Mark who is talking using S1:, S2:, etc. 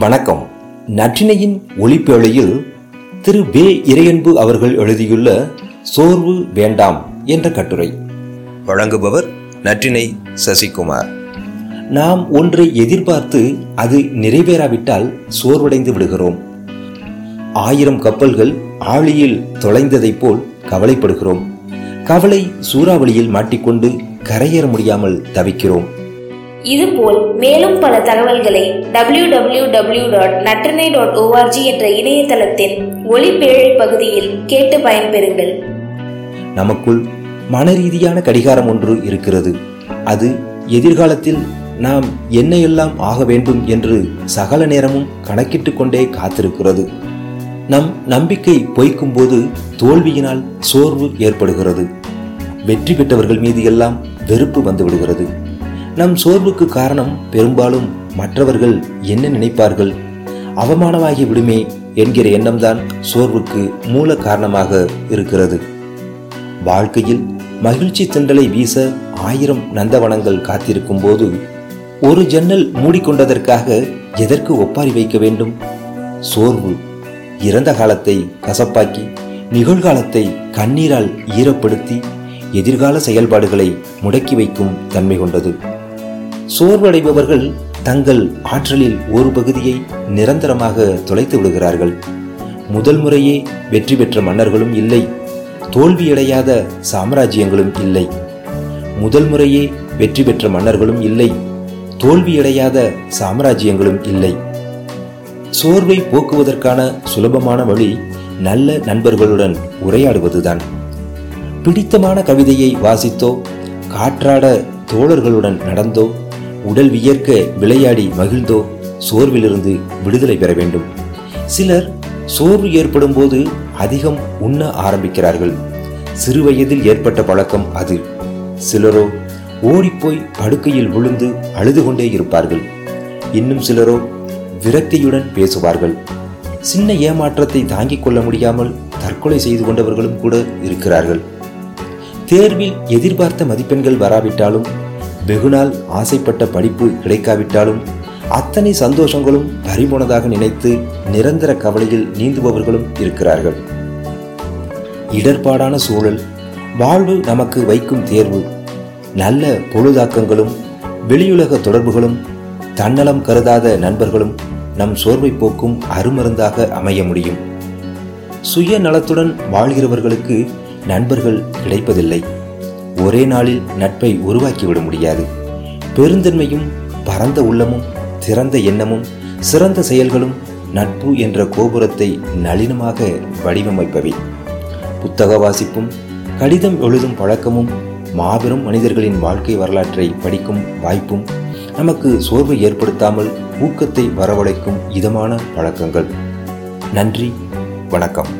S1: வணக்கம். நற்றினையின் ஒளிப்பேழையில் திரு வே இறையன்பு அவர்கள் எழுதியுள்ள சோர்வு வேண்டாம் என்ற கட்டுரை.
S2: வழங்குபவர் நற்றினை சசிகுமார்.
S1: நாம் ஒன்றை எதிர்பார்த்து அது நிறைவேறாவிட்டால் சோர்வடைந்து விடுகிறோம். ஆயிரம் கப்பல்கள் ஆழியில் தொலைந்ததைப் போல் கவலைப்படுகிறோம். கவலை சூறாவளியில் மாட்டிக்கொண்டு கரையேற முடியாமல் தவிக்கிறோம்.
S3: இதுபோல் மேலும் பல தகவல்களை W W W dot Natrinai dot ORG என்ற இணையதளத்தின் ஒளிப்பேழை பகுதியில் கேட்டு பயன்பெறுங்கள்.
S1: நமக்குள் மன ரீதியான கடிகாரம் ஒன்று இருக்கிறது. அது எதிர்காலத்தில் நாம் என்ன எல்லாம் ஆக வேண்டும் என்று சகல நேரமும் கணக்கிட்டு கொண்டே காத்திருக்கிறது. நம் நம்பிக்கை பொய்க்கும் போது தோல்வியினால் சோர்வு ஏற்படுகிறது. வெற்றி பெற்றவர்கள் மீது எல்லாம் வெறுப்பு வந்துவிடுகிறது. நம் சோர்வுக்கு காரணம் பெரும்பாலும் மற்றவர்கள் என்ன நினைப்பார்கள்? அவமானமாகி விடுமே என்கிற எண்ணம்தான் சோர்வுக்கு மூல காரணமாக இருக்கிறது. வாழ்க்கையில் மகிழ்ச்சி திண்டலை வீச ஆயிரம் நந்தவனங்கள் காத்திருக்கும் போது ஒரு ஜன்னல் மூடிக்கொண்டதற்காக எதற்கு ஒப்பாரி வைக்க வேண்டும்? சோர்வு இறந்த காலத்தை கசப்பாக்கி நிகழ்காலத்தை கண்ணீரால் ஈரப்படுத்தி எதிர்கால செயல்பாடுகளை முடக்கி வைக்கும் தன்மை கொண்டது. சோர்வடைபவர்கள் தங்கள் ஆற்றலில் ஒரு பகுதியை நிரந்தரமாக தொலைத்து விடுகிறார்கள். முதல் முறையே வெற்றி பெற்ற மன்னர்களும் இல்லை தோல்வியடையாத சாம்ராஜ்யங்களும் இல்லை. முதல் முறையே வெற்றி பெற்ற மன்னர்களும் இல்லை தோல்வியடையாத சாம்ராஜ்யங்களும் இல்லை. சோர்வை போக்குவதற்கான சுலபமான வழி நல்ல நண்பர்களுடன் உரையாடுவதுதான். பிடித்தமான கவிதையை வாசித்தோ காற்றாட தோழர்களுடன் நடந்தோ உடல் வியர்க்க விளையாடி மகிழ்ந்தோ சோர்விலிருந்து விடுதலை பெற வேண்டும். சிலர் சோர்வு ஏற்படும் போது அதிகம் உண்ண ஆரம்பிக்கிறார்கள். சிறு வயதில் ஏற்பட்ட பழக்கம் அது. சிலரோ ஓடிப்போய் படுக்கையில் விழுந்து அழுது கொண்டே இருப்பார்கள். இன்னும் சிலரோ விரக்தியுடன் பேசுவார்கள். சின்ன ஏமாற்றத்தை தாங்கிக் கொள்ள முடியாமல் தற்கொலை செய்து கொண்டவர்களும் கூட இருக்கிறார்கள். தேர்வில் எதிர்பார்த்த மதிப்பெண்கள் வராவிட்டாலும் வெகுநாள் ஆசைப்பட்ட படிப்பு கிடைக்காவிட்டாலும் அத்தனை சந்தோஷங்களும் பறிபோனதாக நினைத்து நிரந்தர கவலையில் நீந்துபவர்களும் இருக்கிறார்கள். இடர்பாடான சூழல் வாழ்வு நமக்கு வைக்கும் தேர்வு நல்ல பொழுதாக்கங்களும் வெளியுலக தொடர்புகளும் தன்னலம் கருதாத நண்பர்களும் நம் சோர்வை போக்கும் அருமருந்தாக அமைய முடியும். சுய நலத்துடன் வாழ்கிறவர்களுக்கு நண்பர்கள் கிடைப்பதில்லை. ஒரே நாளில் நட்பை உருவாக்கிவிட முடியாது. பெருந்தன்மையும் பரந்த உள்ளமும் திறந்த எண்ணமும் சிறந்த செயல்களும் நட்பு என்ற கோபுரத்தை நளினமாக வடிவமைப்பவை. புத்தக வாசிப்பும் கடிதம் எழுதும் பழக்கமும் மாபெரும் மனிதர்களின் வாழ்க்கை வரலாற்றை படிக்கும் வாய்ப்பும் நமக்கு சோர்வை ஏற்படுத்தாமல் ஊக்கத்தை வரவழைக்கும் இதமான பழக்கங்கள். நன்றி வணக்கம்.